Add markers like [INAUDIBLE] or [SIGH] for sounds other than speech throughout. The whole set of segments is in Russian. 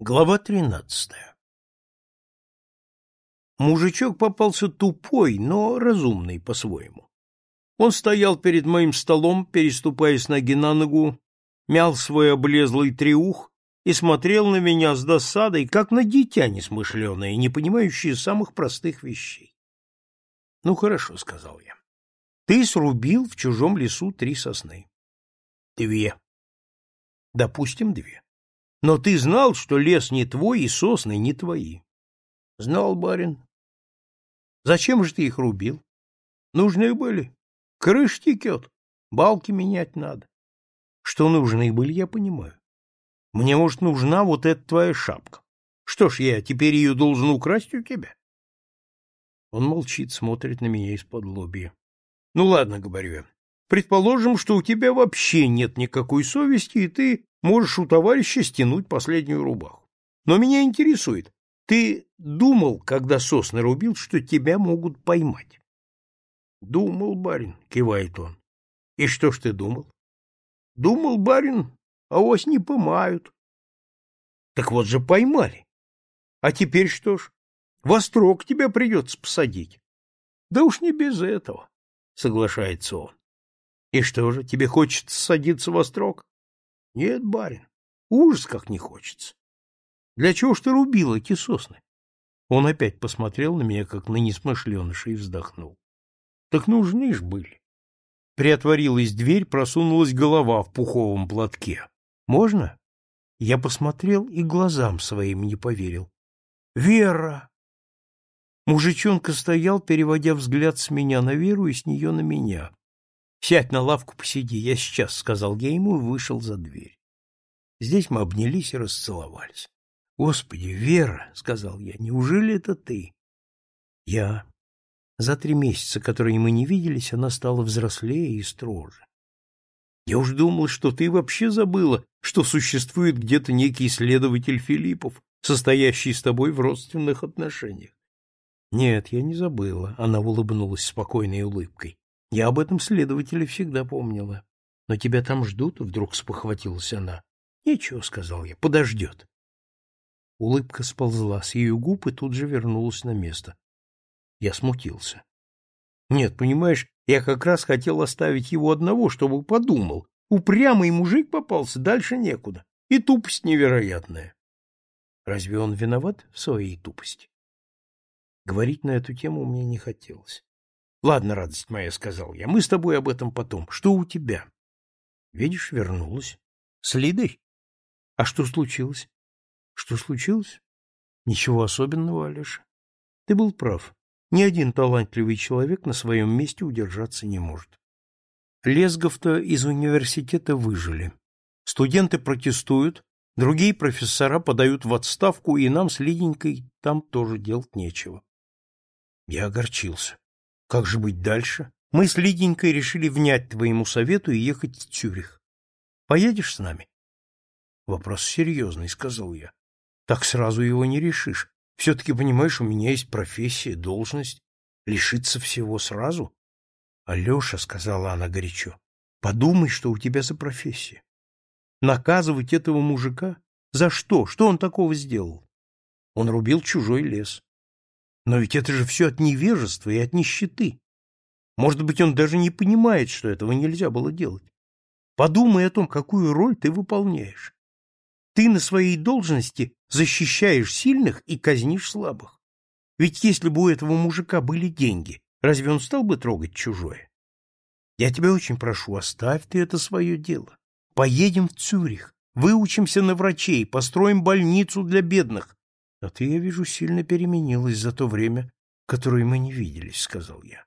Глава тринадцатая Мужичок попался тупой, но разумный по-своему. Он стоял перед моим столом, переступая с ноги на ногу, мял свой облезлый триух и смотрел на меня с досадой, как на дитя несмышленое, не понимающее самых простых вещей. — Ну, хорошо, — сказал я. — Ты срубил в чужом лесу три сосны. — Две. — Допустим, две. Но ты знал, что лес не твой и сосны не твои? — Знал, барин. — Зачем же ты их рубил? — Нужные были. Крыш текет, балки менять надо. Что нужные были, я понимаю. Мне, может, нужна вот эта твоя шапка. Что ж, я теперь ее должен украсть у тебя? Он молчит, смотрит на меня из-под лобья. Ну ладно, говорю я. Предположим, что у тебя вообще нет никакой совести, и ты можешь у товарища стянуть последнюю рубаху. Но меня интересует, ты думал, когда сосны рубил, что тебя могут поймать? — Думал, барин, — кивает он. — И что ж ты думал? — Думал, барин, а ось не поймают. — Так вот же поймали. А теперь что ж? Во строк тебя придется посадить. — Да уж не без этого, — соглашается он. — И что же, тебе хочется садиться во строк? — Нет, барин, ужас как не хочется. Для чего ж ты рубил эти сосны? Он опять посмотрел на меня, как на несмышленыша, и вздохнул. — Так нужны ж были. Приотворилась дверь, просунулась голова в пуховом платке. — Можно? Я посмотрел и глазам своим не поверил. — Вера! Мужичонка стоял, переводя взгляд с меня на Веру и с нее на меня. — Сядь на лавку, посиди, я сейчас, — сказал я ему и вышел за дверь. Здесь мы обнялись и расцеловались. — Господи, Вера, — сказал я, — неужели это ты? — Я. За три месяца, которые мы не виделись, она стала взрослее и строже. Я уж думал, что ты вообще забыла, что существует где-то некий следователь Филиппов, состоящий с тобой в родственных отношениях. Нет, я не забыла, она улыбнулась спокойной улыбкой. Я об этом следователе всегда помнила. Но тебя там ждут, вдруг спохватилась она. Ничего, сказал я, подождет. Улыбка сползла с ее губ и тут же вернулась на место. Я смутился. Нет, понимаешь, я как раз хотел оставить его одного, чтобы подумал. Упрямый мужик попался, дальше некуда. И тупость невероятная. Разве он виноват в своей тупости? Говорить на эту тему мне не хотелось. — Ладно, радость моя, — сказал я, — мы с тобой об этом потом. Что у тебя? — Видишь, вернулась. — С Лидой? — А что случилось? — Что случилось? — Ничего особенного, Алеша. Ты был прав. Ни один талантливый человек на своем месте удержаться не может. Лесгов-то из университета выжили. Студенты протестуют, другие профессора подают в отставку, и нам с Лиденькой там тоже делать нечего. Я огорчился. Как же быть дальше? Мы с Лиденькой решили внять твоему совету и ехать в Цюрих. Поедешь с нами? Вопрос серьезный, сказал я. Так сразу его не решишь. Все-таки, понимаешь, у меня есть профессия, должность. Лишиться всего сразу? Алеша, сказала она горячо, подумай, что у тебя за профессия. Наказывать этого мужика? За что? Что он такого сделал? Он рубил чужой лес. Но ведь это же все от невежества и от нищеты. Может быть, он даже не понимает, что этого нельзя было делать. Подумай о том, какую роль ты выполняешь. Ты на своей должности защищаешь сильных и казнишь слабых. Ведь если бы у этого мужика были деньги, разве он стал бы трогать чужое? Я тебя очень прошу, оставь ты это свое дело. Поедем в Цюрих, выучимся на врачей, построим больницу для бедных. А ты, я вижу, сильно переменилась за то время, которое мы не виделись, — сказал я.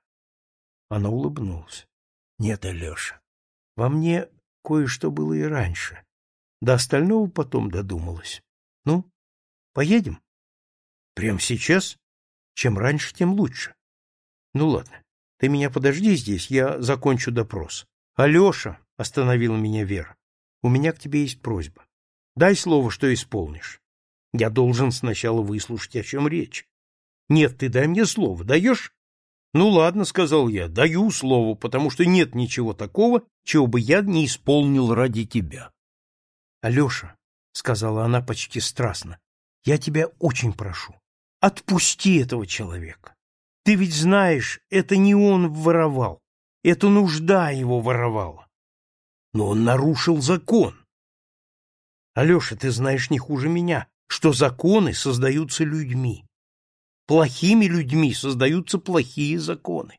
Она улыбнулась. — Нет, Алеша, во мне кое-что было и раньше. До остального потом додумалась. Ну, поедем? Прямо сейчас? Чем раньше, тем лучше. Ну ладно, ты меня подожди здесь, я закончу допрос. Алеша, — остановила меня Вера, — у меня к тебе есть просьба. Дай слово, что исполнишь. Я должен сначала выслушать, о чем речь. Нет, ты дай мне слово, даешь? Ну ладно, сказал я, даю слово, потому что нет ничего такого, чего бы я не исполнил ради тебя. Алеша, — сказала она почти страстно, — я тебя очень прошу, отпусти этого человека. Ты ведь знаешь, это не он воровал, это нужда его воровала. Но он нарушил закон. Алеша, ты знаешь не хуже меня, что законы создаются людьми. Плохими людьми создаются плохие законы.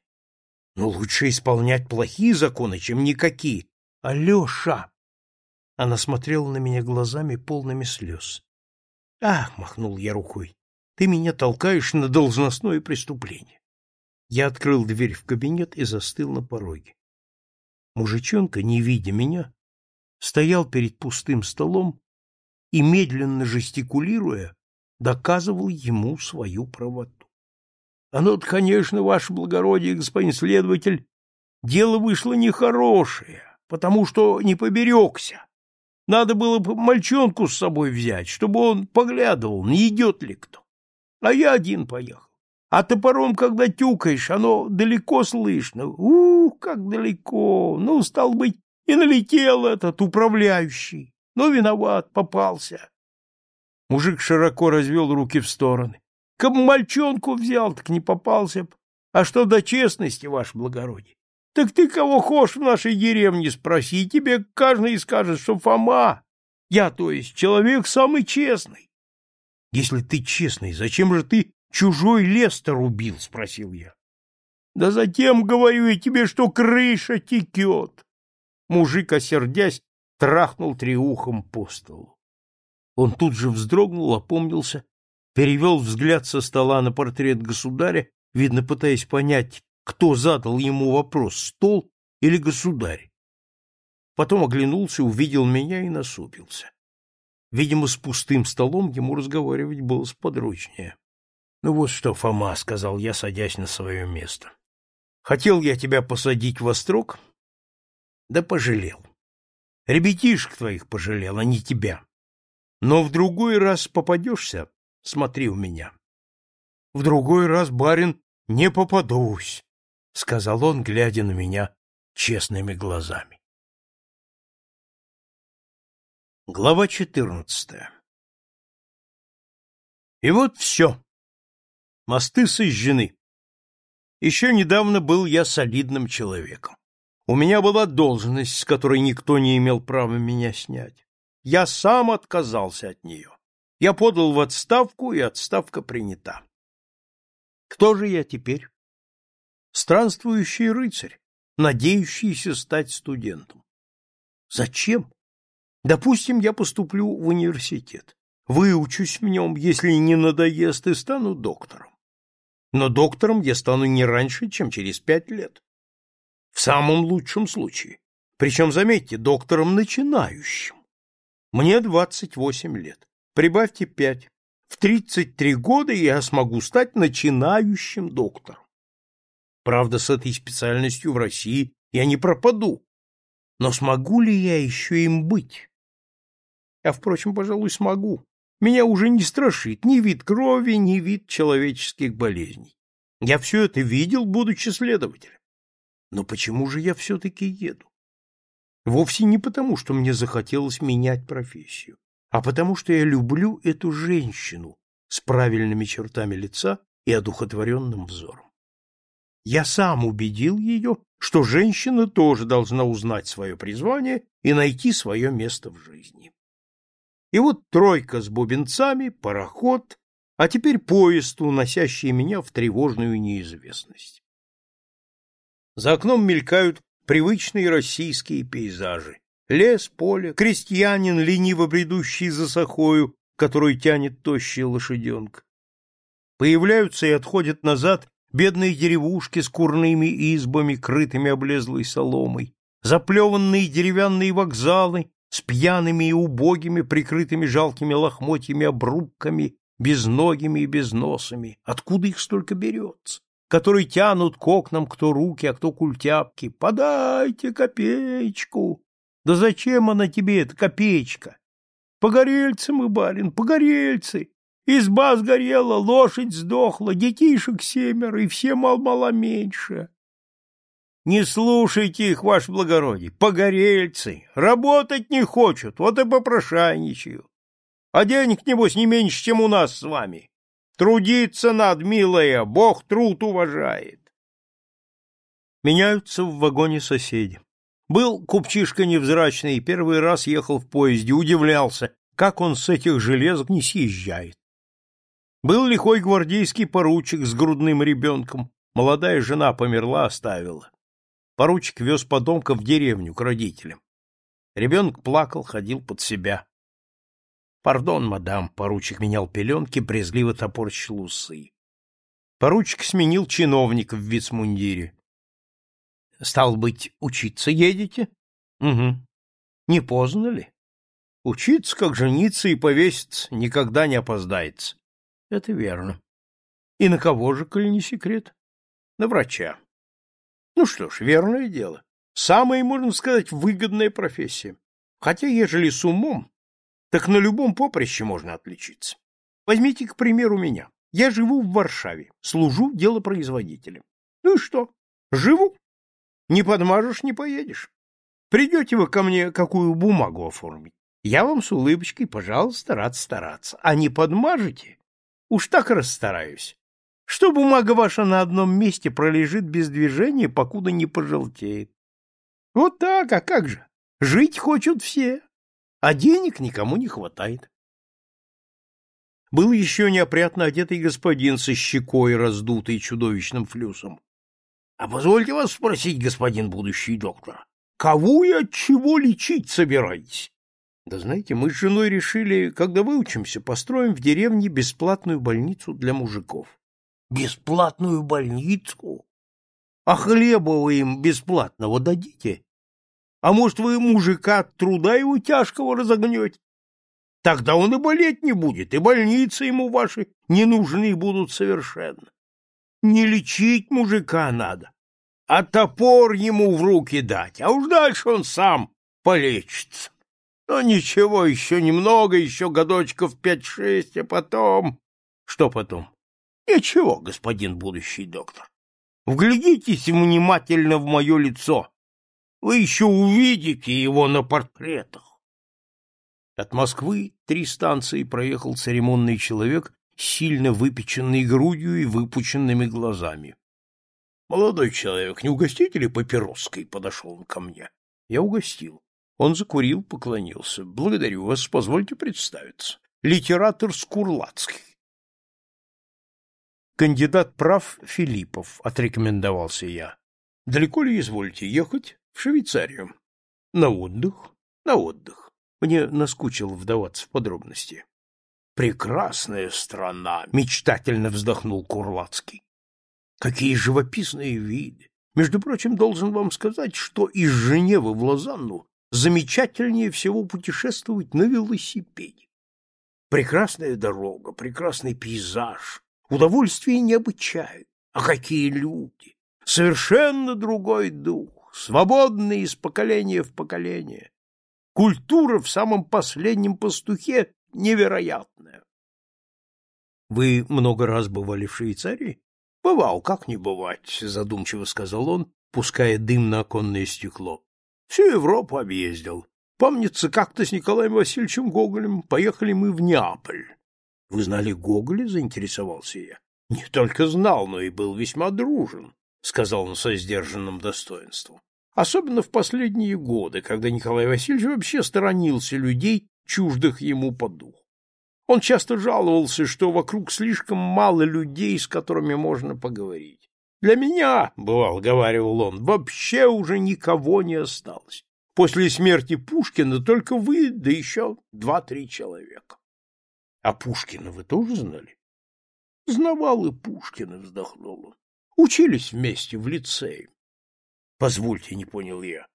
Но лучше исполнять плохие законы, чем никакие. Алеша! Она смотрела на меня глазами, полными слез. Ах, махнул я рукой, ты меня толкаешь на должностное преступление. Я открыл дверь в кабинет и застыл на пороге. Мужичонка, не видя меня, стоял перед пустым столом и, медленно жестикулируя, доказывал ему свою правоту. А ну конечно, ваше благородие, господин следователь, дело вышло нехорошее, потому что не поберегся. Надо было бы мальчонку с собой взять, чтобы он поглядывал, не идет ли кто. А я один поехал. А топором, когда тюкаешь, оно далеко слышно. Ух, как далеко! Ну, стал быть, и налетел этот управляющий. Ну, виноват, попался. Мужик широко развел руки в стороны. Каб мальчонку взял, так не попался б. А что до честности, ваше благородие? Так ты кого хочешь в нашей деревне спроси, тебе каждый скажет, что Фома. Я, то есть, человек самый честный. Если ты честный, зачем же ты чужой лес-то рубил? — спросил я. — Да затем, говорю я тебе, что крыша текет. Мужик, осердясь, трахнул триухом по столу. Он тут же вздрогнул, опомнился, перевел взгляд со стола на портрет государя, видно, пытаясь понять, кто задал ему вопрос, стол или государь. Потом оглянулся, увидел меня и насупился. Видимо, с пустым столом ему разговаривать было сподручнее. — Ну вот что, Фома, — сказал я, садясь на свое место. — Хотел я тебя посадить во строк, да пожалел. Ребятишек твоих пожалел, а не тебя. Но в другой раз попадешься, смотри у меня. В другой раз, барин, не попадусь, — сказал он, глядя на меня честными глазами. Глава четырнадцатая И вот все. Мосты сожжены. Еще недавно был я солидным человеком. У меня была должность, с которой никто не имел права меня снять. Я сам отказался от нее. Я подал в отставку, и отставка принята. Кто же я теперь? Странствующий рыцарь, надеющийся стать студентом. Зачем? Допустим, я поступлю в университет. Выучусь в нем, если не надоест, и стану доктором. Но доктором я стану не раньше, чем через пять лет. В самом лучшем случае. Причем, заметьте, доктором начинающим. Мне 28 лет. Прибавьте 5. В 33 года я смогу стать начинающим доктором. Правда, с этой специальностью в России я не пропаду. Но смогу ли я еще им быть? Я, впрочем, пожалуй, смогу. Меня уже не страшит ни вид крови, ни вид человеческих болезней. Я все это видел, будучи следователем. Но почему же я все-таки еду? Вовсе не потому, что мне захотелось менять профессию, а потому, что я люблю эту женщину с правильными чертами лица и одухотворенным взором. Я сам убедил ее, что женщина тоже должна узнать свое призвание и найти свое место в жизни. И вот тройка с бубенцами, пароход, а теперь поезд, уносящий меня в тревожную неизвестность. За окном мелькают привычные российские пейзажи. Лес, поле, крестьянин, лениво бредущий за сахою, который тянет тощая лошаденка. Появляются и отходят назад бедные деревушки с курными избами, крытыми облезлой соломой, заплеванные деревянные вокзалы с пьяными и убогими, прикрытыми жалкими лохмотьями обрубками, безногими и безносами. Откуда их столько берется? Которые тянут к окнам кто руки, а кто культяпки. Подайте копеечку. Да зачем она тебе, эта копеечка? Погорельцы мы, барин, погорельцы. Изба сгорела, лошадь сдохла, детишек семеро, и все мал-мало меньше. Не слушайте их, ваше благородие, погорельцы, работать не хочут, вот и попрошайничают. А денег, небось, не меньше, чем у нас с вами. Трудиться надо, милая, Бог труд уважает. Меняются в вагоне соседи. Был купчишка невзрачный, первый раз ехал в поезде, удивлялся, как он с этих железок не съезжает. Был лихой гвардейский поручик с грудным ребенком, молодая жена померла, оставила. Поручик вез подонка в деревню к родителям. Ребенок плакал, ходил под себя. Пардон, мадам, поручик менял пеленки, презрительно топорщил усы. Поручик сменил чиновника в вицмундире. — Стал быть, учиться едете? — Угу. — Не поздно ли? — Учиться, как жениться и повеситься, никогда не опоздается. — Это верно. — И на кого же, коли не секрет? — На врача. — Ну что ж, верное дело. Самая, можно сказать, выгодная профессия. Хотя, ежели с умом, так на любом поприще можно отличиться. Возьмите, к примеру, меня. Я живу в Варшаве, служу делопроизводителем. Ну и что? Живу. Не подмажешь, не поедешь. Придете вы ко мне какую бумагу оформить. Я вам с улыбочкой, пожалуйста, рад стараться. А не подмажете? Уж так расстараюсь. Что бумага ваша на одном месте пролежит без движения, покуда не пожелтеет. Вот так, а как же? Жить хочут все а денег никому не хватает. Был еще неопрятно одетый господин со щекой, раздутой чудовищным флюсом. — А позвольте вас спросить, господин будущий доктор, кого и от чего лечить собираетесь? — Да знаете, мы с женой решили, когда выучимся, построим в деревне бесплатную больницу для мужиков. — Бесплатную больницу? А хлеба вы им бесплатного дадите? А может, вы мужика от труда его тяжкого разогнете? Тогда он и болеть не будет, и больницы ему ваши не нужны будут совершенно. Не лечить мужика надо, а топор ему в руки дать, а уж дальше он сам полечится. Но ничего, еще немного, еще годочков пять-шесть, а потом... Что потом? Ничего, господин будущий доктор. Вглядитесь внимательно в мое лицо. Вы еще увидите его на портретах. От Москвы три станции проехал церемонный человек, сильно выпеченный грудью и выпученными глазами. — Молодой человек, не угостите ли папироской? — подошел он ко мне. Я угостил. Он закурил, поклонился. — Благодарю вас, позвольте представиться. Литератор Скурлацкий. Кандидат прав Филиппов, отрекомендовался я. Далеко ли извольте ехать? В Швейцарию. На отдых? На отдых. Мне наскучило вдаваться в подробности. Прекрасная страна, мечтательно вздохнул Курлацкий. Какие живописные виды! Между прочим, должен вам сказать, что из Женевы в Лозанну замечательнее всего путешествовать на велосипеде. Прекрасная дорога, прекрасный пейзаж, удовольствие необычайное. А какие люди! Совершенно другой дух свободный из поколения в поколение. Культура в самом последнем пастухе невероятная. Вы много раз бывали в Швейцарии? Бывал, как не бывать, задумчиво сказал он, пуская дым на оконное стекло. Всю Европу объездил. Помнится, как-то с Николаем Васильевичем Гоголем поехали мы в Неаполь. Вы знали Гоголя, заинтересовался я. Не только знал, но и был весьма дружен. — сказал он со сдержанным достоинством. Особенно в последние годы, когда Николай Васильевич вообще сторонился людей, чуждых ему по духу. Он часто жаловался, что вокруг слишком мало людей, с которыми можно поговорить. Для меня, — бывал, — говорил он, — вообще уже никого не осталось. После смерти Пушкина только вы, да еще два-три человека. А Пушкина вы тоже знали? Знавал и Пушкина, вздохнул он. Учились вместе в лицее. Позвольте, не понял я.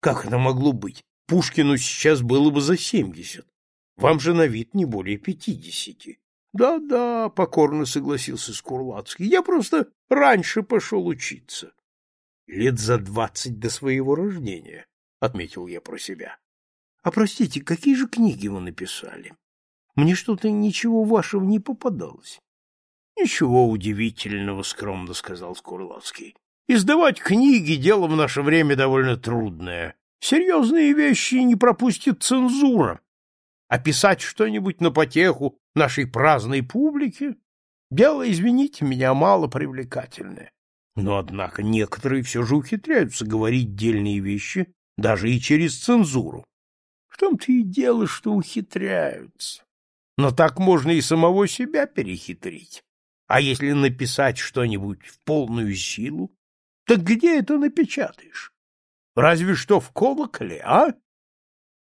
Как это могло быть? Пушкину сейчас было бы за семьдесят. Вам же на вид не более пятидесяти. Да-да, покорно согласился Скурлацкий. Я просто раньше пошел учиться. Лет за двадцать до своего рождения, отметил я про себя. А простите, какие же книги вы написали? Мне что-то ничего вашего не попадалось. Ничего удивительного, скромно сказал Скурловский. Издавать книги — дело в наше время довольно трудное. Серьезные вещи не пропустит цензура. описать что-нибудь на потеху нашей праздной публике — дело, извините меня, мало привлекательное. Но, однако, некоторые все же ухитряются говорить дельные вещи даже и через цензуру. В том-то и дело, что ухитряются. Но так можно и самого себя перехитрить. А если написать что-нибудь в полную силу, так где это напечатаешь? Разве что в колоколе, а?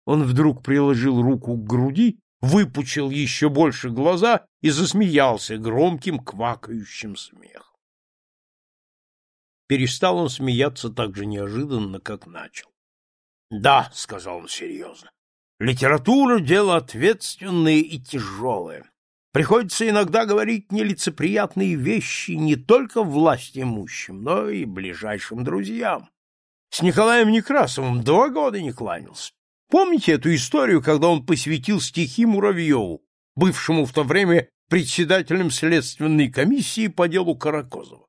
Он вдруг приложил руку к груди, выпучил еще больше глаза и засмеялся громким квакающим смехом. Перестал он смеяться так же неожиданно, как начал. — Да, — сказал он серьезно, — литература — дело ответственное и тяжелое. Приходится иногда говорить нелицеприятные вещи не только власть имущим, но и ближайшим друзьям. С Николаем Некрасовым два года не кланялся. Помните эту историю, когда он посвятил стихи Муравьеву, бывшему в то время председателем следственной комиссии по делу Каракозова?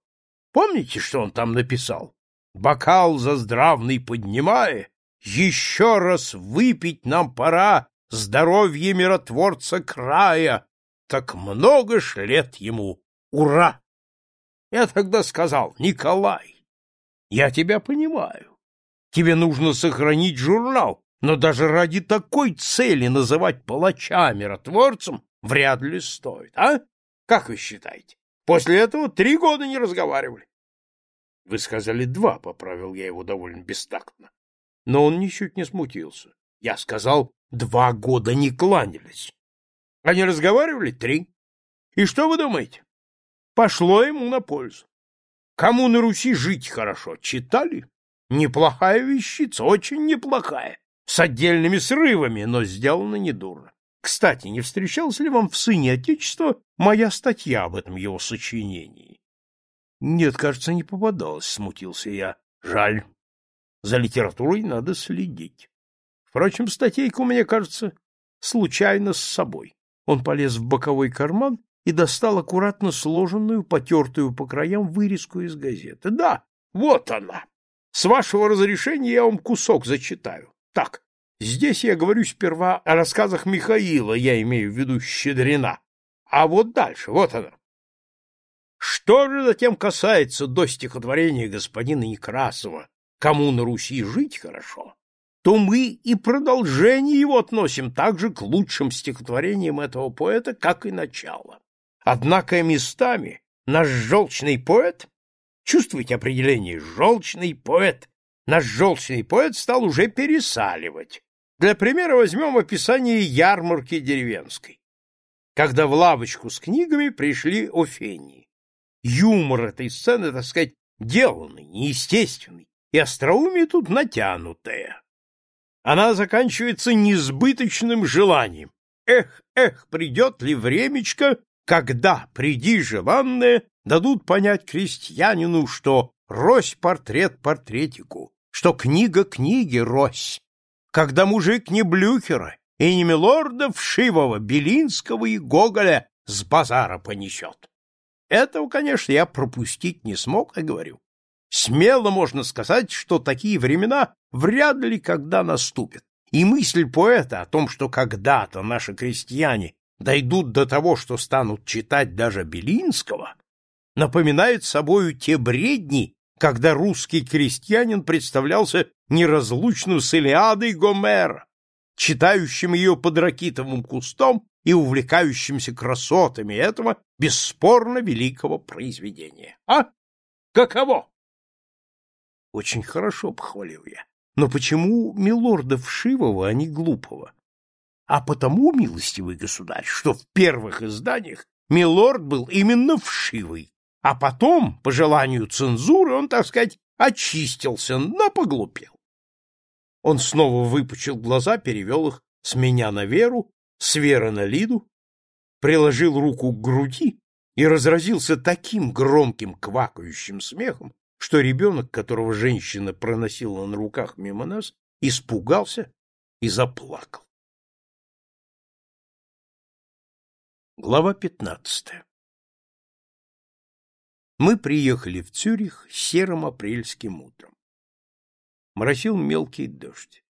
Помните, что он там написал? Бокал за здравный поднимая, еще раз выпить нам пора здоровье миротворца края, так много ж лет ему, ура! Я тогда сказал, Николай, я тебя понимаю. Тебе нужно сохранить журнал, но даже ради такой цели называть палача миротворцем вряд ли стоит, а? Как вы считаете? После этого три года не разговаривали. — Вы сказали два, — поправил я его довольно бестактно. Но он ничуть не смутился. Я сказал, два года не кланялись. Они разговаривали три. И что вы думаете? Пошло ему на пользу. Кому на Руси жить хорошо, читали? Неплохая вещица, очень неплохая. С отдельными срывами, но сделано недурно. Кстати, не встречалась ли вам в «Сыне Отечества» моя статья об этом его сочинении? — Нет, кажется, не попадалась, — смутился я. — Жаль. За литературой надо следить. Впрочем, статейка у меня, кажется, случайно с собой. Он полез в боковой карман и достал аккуратно сложенную, потертую по краям вырезку из газеты. Да, вот она. С вашего разрешения я вам кусок зачитаю. Так, здесь я говорю сперва о рассказах Михаила, я имею в виду Щедрина. А вот дальше, вот она. Что же затем касается до стихотворения господина Некрасова «Кому на Руси жить хорошо», то мы и продолжение его относим также к лучшим стихотворениям этого поэта, как и начало. Однако местами наш желчный поэт, чувствуете определение «желчный поэт», наш желчный поэт стал уже пересаливать. Для примера возьмем описание ярмарки деревенской. Когда в лавочку с книгами пришли Офении. Юмор этой сцены, так сказать, деланный, неестественный, и остроумие тут натянутое она заканчивается несбыточным желанием. Эх, эх, придет ли времечко, когда, приди желанное, дадут понять крестьянину, что рось портрет портретику, что книга книги рось, когда мужик не Блюхера и не Милорда Вшивого, Белинского и Гоголя с базара понесет. Этого, конечно, я пропустить не смог, а говорю. Смело можно сказать, что такие времена вряд ли когда наступят. И мысль поэта о том, что когда-то наши крестьяне дойдут до того, что станут читать даже Белинского, напоминает собою те бредни, когда русский крестьянин представлялся неразлучным с Илиадой Гомера, читающим ее под ракитовым кустом и увлекающимся красотами этого бесспорно великого произведения. А? Каково? Очень хорошо, похвалил я. Но почему милорда вшивого, а не глупого? А потому, милостивый государь, что в первых изданиях милорд был именно вшивый, а потом, по желанию цензуры, он, так сказать, очистился, но поглупел. Он снова выпучил глаза, перевел их с меня на Веру, с Веры на Лиду, приложил руку к груди и разразился таким громким квакающим смехом, что ребенок, которого женщина проносила на руках мимо нас, испугался и заплакал. Глава пятнадцатая Мы приехали в Цюрих серым апрельским утром. Моросил мелкий дождь.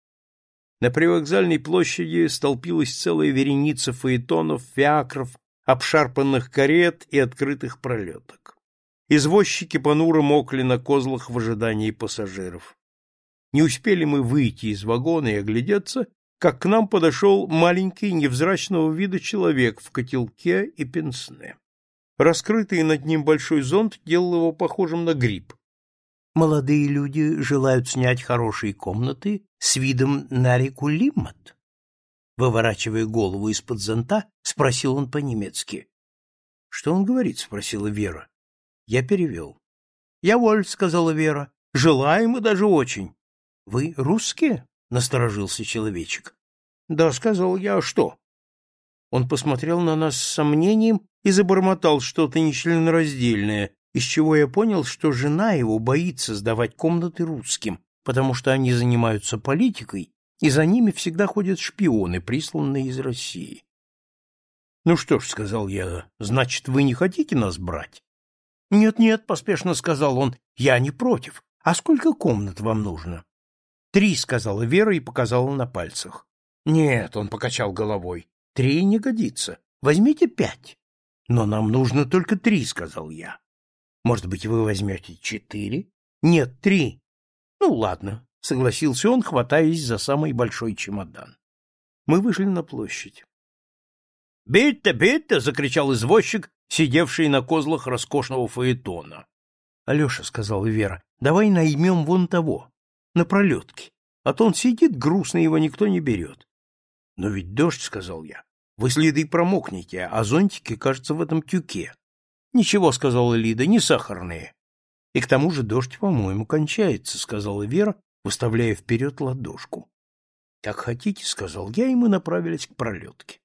На привокзальной площади столпилась целая вереница фаэтонов, фиакров, обшарпанных карет и открытых пролеток. Извозчики понуро мокли на козлах в ожидании пассажиров. Не успели мы выйти из вагона и оглядеться, как к нам подошел маленький невзрачного вида человек в котелке и пенсне. Раскрытый над ним большой зонт делал его похожим на гриб. Молодые люди желают снять хорошие комнаты с видом на реку Лиммат. Выворачивая голову из-под зонта, спросил он по-немецки. — Что он говорит? — спросила Вера. Я перевел. — Я воль, — сказала Вера. — Желаем и даже очень. — Вы русские? — насторожился человечек. — Да, — сказал я. — А что? Он посмотрел на нас с сомнением и забормотал что-то нечленораздельное, из чего я понял, что жена его боится сдавать комнаты русским, потому что они занимаются политикой, и за ними всегда ходят шпионы, присланные из России. «Ну что ж», — сказал я, — «значит, вы не хотите нас брать?» «Нет-нет», — поспешно сказал он, — «я не против. А сколько комнат вам нужно?» «Три», — сказала Вера и показала на пальцах. «Нет», — он покачал головой, — «три не годится. Возьмите пять». «Но нам нужно только три», — сказал я. «Может быть, вы возьмете четыре?» «Нет, три». «Ну, ладно», — согласился он, хватаясь за самый большой чемодан. Мы вышли на площадь. «Битте, битте!» — закричал извозчик, сидевший на козлах роскошного фаэтона. «Алеша», — сказала Вера, — «давай наймем вон того, на пролетке, а то он сидит грустно, его никто не берет». «Но ведь дождь», — сказал я, — «вы следы промокнете, а зонтики, кажется, в этом тюке». «Ничего», — сказала Лида, — «не сахарные». «И к тому же дождь, по-моему, кончается», — сказала Вера, выставляя вперед ладошку. «Как хотите», — сказал я, и мы направились к пролетке.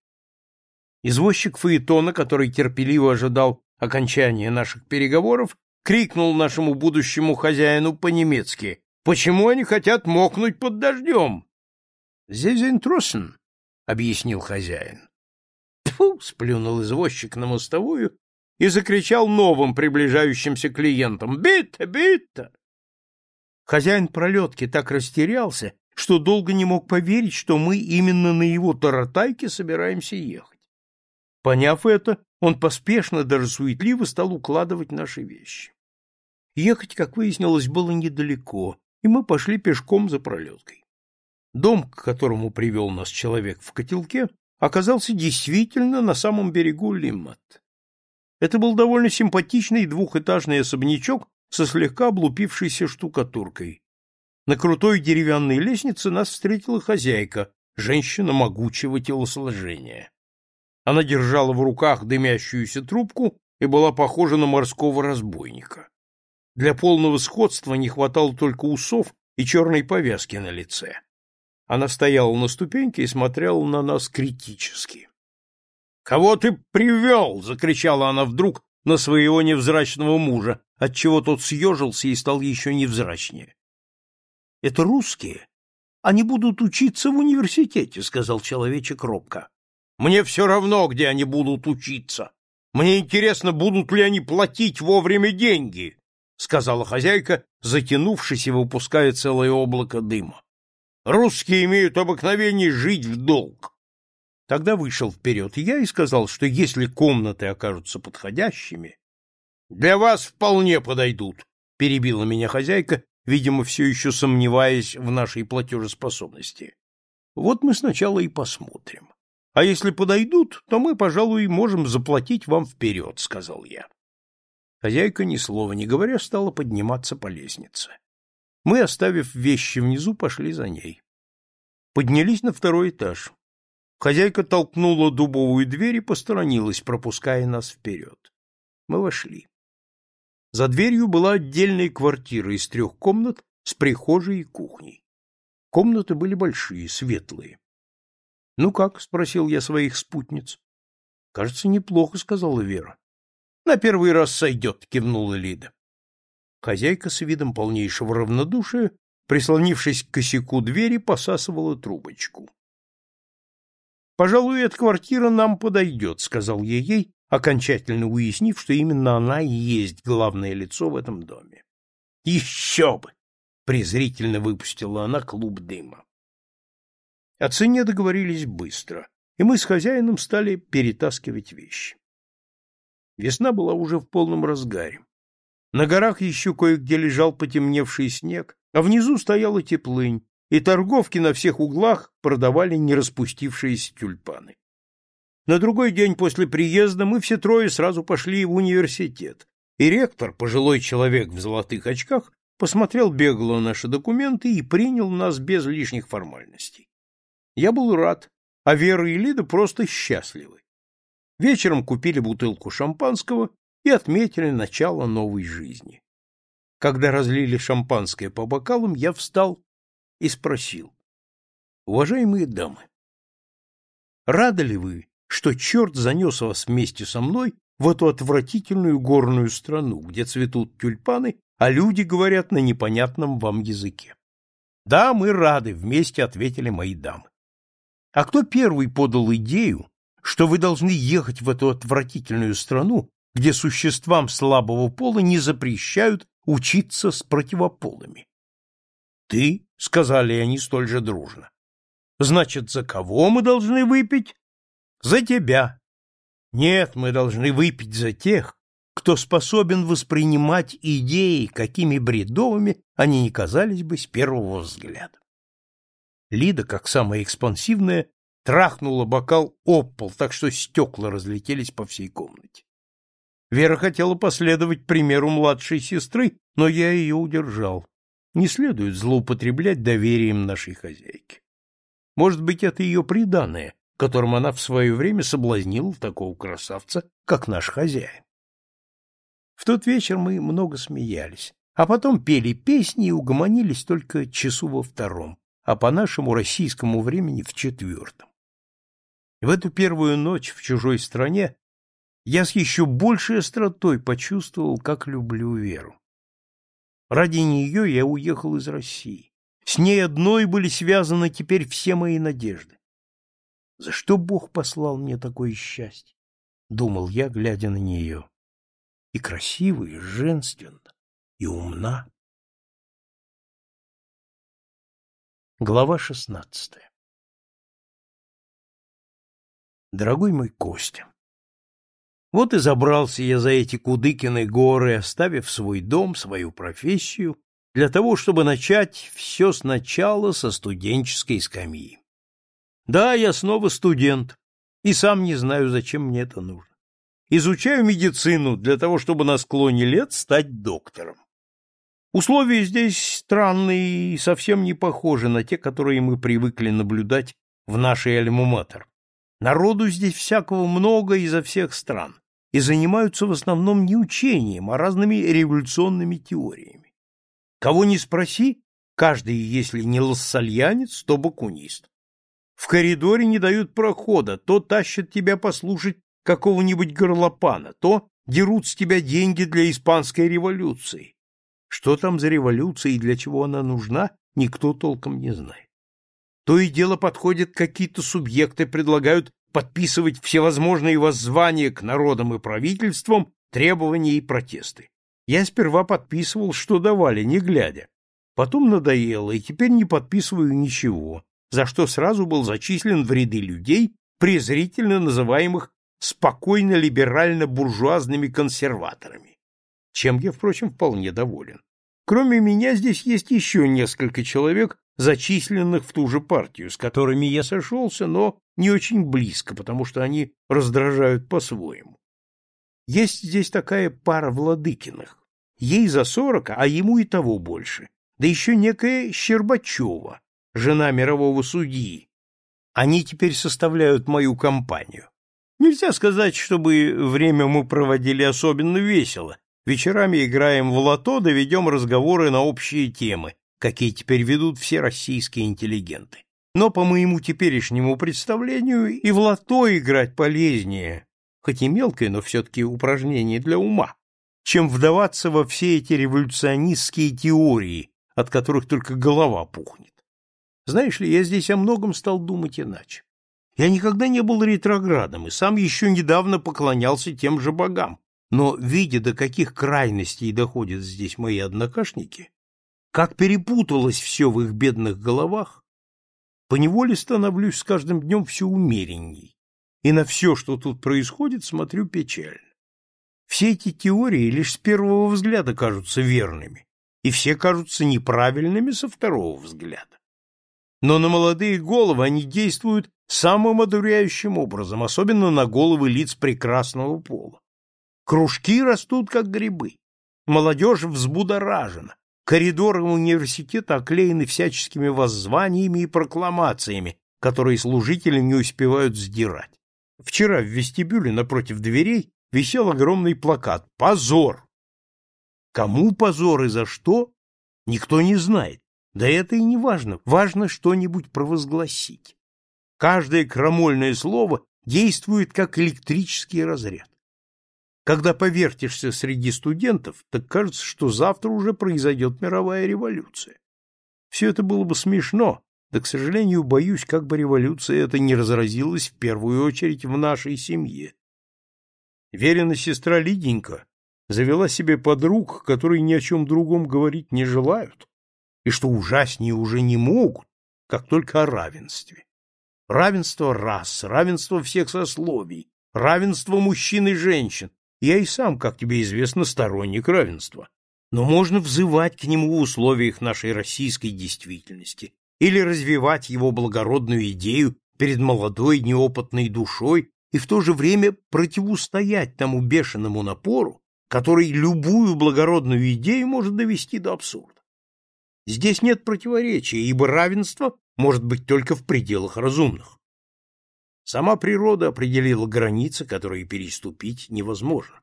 Извозчик Фаэтона, который терпеливо ожидал окончания наших переговоров, крикнул нашему будущему хозяину по-немецки. «Почему они хотят мокнуть под дождем?» «Здесь интрусен», — объяснил хозяин. «Тьфу!» — сплюнул извозчик на мостовую и закричал новым приближающимся клиентам. «Битта! Битта!» Хозяин пролетки так растерялся, что долго не мог поверить, что мы именно на его таратайке собираемся ехать. Поняв это, он поспешно, даже суетливо стал укладывать наши вещи. Ехать, как выяснилось, было недалеко, и мы пошли пешком за пролеткой. Дом, к которому привел нас человек в котелке, оказался действительно на самом берегу Лиммат. Это был довольно симпатичный двухэтажный особнячок со слегка облупившейся штукатуркой. На крутой деревянной лестнице нас встретила хозяйка, женщина могучего телосложения. Она держала в руках дымящуюся трубку и была похожа на морского разбойника. Для полного сходства не хватало только усов и черной повязки на лице. Она стояла на ступеньке и смотрела на нас критически. — Кого ты привел? — закричала она вдруг на своего невзрачного мужа, отчего тот съежился и стал еще невзрачнее. — Это русские. Они будут учиться в университете, — сказал человечек робко. Мне все равно, где они будут учиться. Мне интересно, будут ли они платить вовремя деньги, — сказала хозяйка, затянувшись и выпуская целое облако дыма. Русские имеют обыкновение жить в долг. Тогда вышел вперед я и сказал, что если комнаты окажутся подходящими, для вас вполне подойдут, — перебила меня хозяйка, видимо, все еще сомневаясь в нашей платежеспособности. Вот мы сначала и посмотрим. А если подойдут, то мы, пожалуй, можем заплатить вам вперед, — сказал я. Хозяйка, ни слова не говоря, стала подниматься по лестнице. Мы, оставив вещи внизу, пошли за ней. Поднялись на второй этаж. Хозяйка толкнула дубовую дверь и посторонилась, пропуская нас вперед. Мы вошли. За дверью была отдельная квартира из трех комнат с прихожей и кухней. Комнаты были большие, светлые. — Ну как? — спросил я своих спутниц. — Кажется, неплохо, — сказала Вера. — На первый раз сойдет, — кивнула Лида. Хозяйка с видом полнейшего равнодушия, прислонившись к косяку двери, посасывала трубочку. — Пожалуй, эта квартира нам подойдет, — сказал я ей, окончательно уяснив, что именно она и есть главное лицо в этом доме. — Еще бы! — презрительно выпустила она клуб дыма. О цене договорились быстро, и мы с хозяином стали перетаскивать вещи. Весна была уже в полном разгаре. На горах еще кое-где лежал потемневший снег, а внизу стояла теплынь, и торговки на всех углах продавали не распустившиеся тюльпаны. На другой день после приезда мы все трое сразу пошли в университет, и ректор, пожилой человек в золотых очках, посмотрел бегло наши документы и принял нас без лишних формальностей. Я был рад, а Вера и Лида просто счастливы. Вечером купили бутылку шампанского и отметили начало новой жизни. Когда разлили шампанское по бокалам, я встал и спросил. Уважаемые дамы, рады ли вы, что черт занес вас вместе со мной в эту отвратительную горную страну, где цветут тюльпаны, а люди говорят на непонятном вам языке? Да, мы рады, вместе ответили мои дамы. А кто первый подал идею, что вы должны ехать в эту отвратительную страну, где существам слабого пола не запрещают учиться с противополами? Ты, сказали они столь же дружно. Значит, за кого мы должны выпить? За тебя. Нет, мы должны выпить за тех, кто способен воспринимать идеи, какими бредовыми они не казались бы с первого взгляда. Лида, как самая экспансивная, трахнула бокал об пол, так что стекла разлетелись по всей комнате. Вера хотела последовать примеру младшей сестры, но я ее удержал. Не следует злоупотреблять доверием нашей хозяйки. Может быть, это ее приданое, которым она в свое время соблазнила такого красавца, как наш хозяин. В тот вечер мы много смеялись, а потом пели песни и угомонились только часу во втором, а по нашему российскому времени в четвертом. В эту первую ночь в чужой стране я с еще большей остротой почувствовал, как люблю Веру. Ради нее я уехал из России. С ней одной были связаны теперь все мои надежды. За что Бог послал мне такое счастье? Думал я, глядя на нее. И красиво, и женственно, и умна. Глава шестнадцатая Дорогой мой Костя, вот и забрался я за эти Кудыкины горы, оставив свой дом, свою профессию, для того, чтобы начать все сначала со студенческой скамьи. Да, я снова студент, и сам не знаю, зачем мне это нужно. Изучаю медицину для того, чтобы на склоне лет стать доктором. Условия здесь странные и совсем не похожи на те, которые мы привыкли наблюдать в нашей альма-матер. Народу здесь всякого много изо всех стран, и занимаются в основном не учением, а разными революционными теориями. Кого не спроси, каждый, если не лассальянец, то бакунист. В коридоре не дают прохода, то тащат тебя послушать какого-нибудь горлопана, то дерут с тебя деньги для испанской революции. Что там за революция и для чего она нужна, никто толком не знает. То и дело подходят какие-то субъекты, предлагают подписывать всевозможные воззвания к народам и правительствам, требования и протесты. Я сперва подписывал, что давали, не глядя. Потом надоело, и теперь не подписываю ничего, за что сразу был зачислен в ряды людей, презрительно называемых спокойно-либерально-буржуазными консерваторами, чем я, впрочем, вполне доволен. Кроме меня здесь есть еще несколько человек, зачисленных в ту же партию, с которыми я сошелся, но не очень близко, потому что они раздражают по-своему. Есть здесь такая пара Владыкиных. Ей за сорок, а ему и того больше. Да еще некая Щербачева, жена мирового судьи. Они теперь составляют мою компанию. Нельзя сказать, чтобы время мы проводили особенно весело. Вечерами играем в лото, доведем разговоры на общие темы, какие теперь ведут все российские интеллигенты. Но по моему теперешнему представлению и в лото играть полезнее, хоть и мелкое, но все-таки упражнение для ума, чем вдаваться во все эти революционистские теории, от которых только голова пухнет. Знаешь ли, я здесь о многом стал думать иначе. Я никогда не был ретроградом и сам еще недавно поклонялся тем же богам, но, видя, до каких крайностей доходят здесь мои однокашники, как перепуталось все в их бедных головах, поневоле становлюсь с каждым днем все умеренней, и на все, что тут происходит, смотрю печально. Все эти теории лишь с первого взгляда кажутся верными, и все кажутся неправильными со второго взгляда. Но на молодые головы они действуют самым одуряющим образом, особенно на головы лиц прекрасного пола. Кружки растут, как грибы. Молодежь взбудоражена. Коридоры университета оклеены всяческими воззваниями и прокламациями, которые служители не успевают сдирать. Вчера в вестибюле напротив дверей висел огромный плакат «Позор!». Кому позор и за что, никто не знает. Да это и не важно. Важно что-нибудь провозгласить. Каждое крамольное слово действует как электрический разряд. Когда повертишься среди студентов, так кажется, что завтра уже произойдет мировая революция. Все это было бы смешно, да, к сожалению, боюсь, как бы революция эта не разразилась в первую очередь в нашей семье. Верина сестра Лиденька завела себе подруг, которые ни о чем другом говорить не желают, и что ужаснее уже не могут, как только о равенстве. Равенство рас, равенство всех сословий, равенство мужчин и женщин, я и сам, как тебе известно, сторонник равенства. Но можно взывать к нему в условиях нашей российской действительности или развивать его благородную идею перед молодой неопытной душой и в то же время противостоять тому бешеному напору, который любую благородную идею может довести до абсурда. Здесь нет противоречия, ибо равенство может быть только в пределах разумных. Сама природа определила границы, которые переступить невозможно.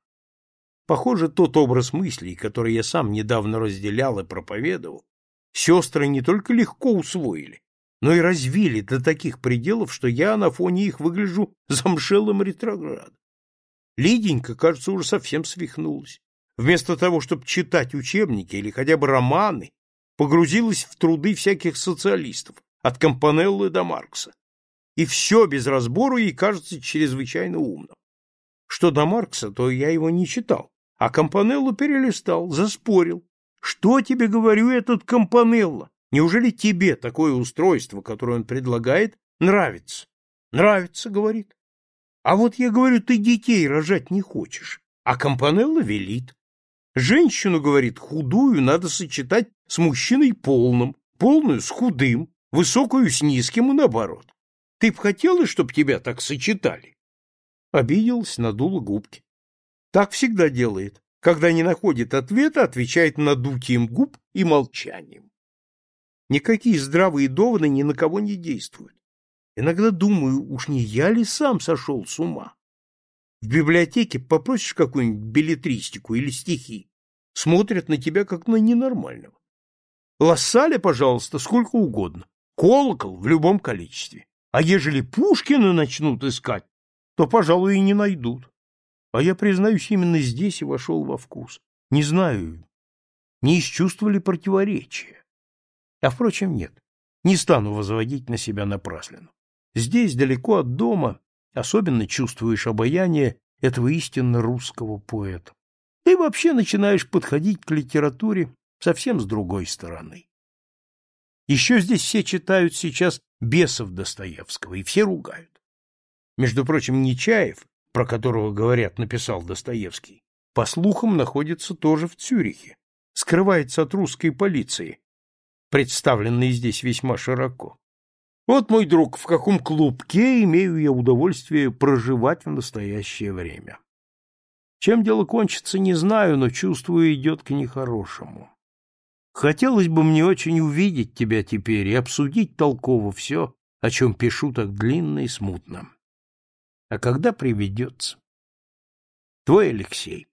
Похоже, тот образ мыслей, который я сам недавно разделял и проповедовал, сестры не только легко усвоили, но и развили до таких пределов, что я на фоне их выгляжу [LAUGHS] замшелым ретроградом. Лиденька, кажется, уже совсем свихнулась. Вместо того, чтобы читать учебники или хотя бы романы, погрузилась в труды всяких социалистов, от Компанеллы до Маркса и все без разбору ей кажется чрезвычайно умным. Что до Маркса, то я его не читал, а Компанеллу перелистал, заспорил. Что тебе говорю этот Компанелло? Неужели тебе такое устройство, которое он предлагает, нравится? Нравится, говорит. А вот я говорю, ты детей рожать не хочешь, а Компанелло велит. Женщину, говорит, худую надо сочетать с мужчиной полным, полную с худым, высокую с низким и наоборот. Ты б хотела, чтоб тебя так сочетали? Обиделась, надула губки. Так всегда делает. Когда не находит ответа, отвечает надутием губ и молчанием. Никакие здравые доводы ни на кого не действуют. Иногда думаю, уж не я ли сам сошел с ума? В библиотеке попросишь какую-нибудь билетристику или стихи, смотрят на тебя как на ненормального. Лассаля, пожалуйста, сколько угодно. Колокол в любом количестве. А ежели Пушкина начнут искать, то, пожалуй, и не найдут. А я, признаюсь, именно здесь и вошел во вкус. Не знаю, не из чувства противоречия. А, впрочем, нет, не стану возводить на себя напраслину. Здесь, далеко от дома, особенно чувствуешь обаяние этого истинно русского поэта. Ты вообще начинаешь подходить к литературе совсем с другой стороны. Еще здесь все читают сейчас бесов Достоевского, и все ругают. Между прочим, Нечаев, про которого, говорят, написал Достоевский, по слухам, находится тоже в Цюрихе, скрывается от русской полиции, представленной здесь весьма широко. Вот, мой друг, в каком клубке имею я удовольствие проживать в настоящее время. Чем дело кончится, не знаю, но чувствую, идет к нехорошему. Хотелось бы мне очень увидеть тебя теперь и обсудить толково все, о чем пишу так длинно и смутно. А когда приведется? Твой Алексей.